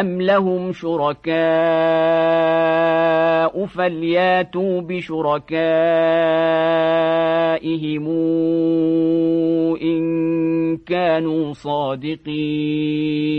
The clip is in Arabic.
أم لهم شركاء فلياتوا بشركائهم إن كانوا صادقين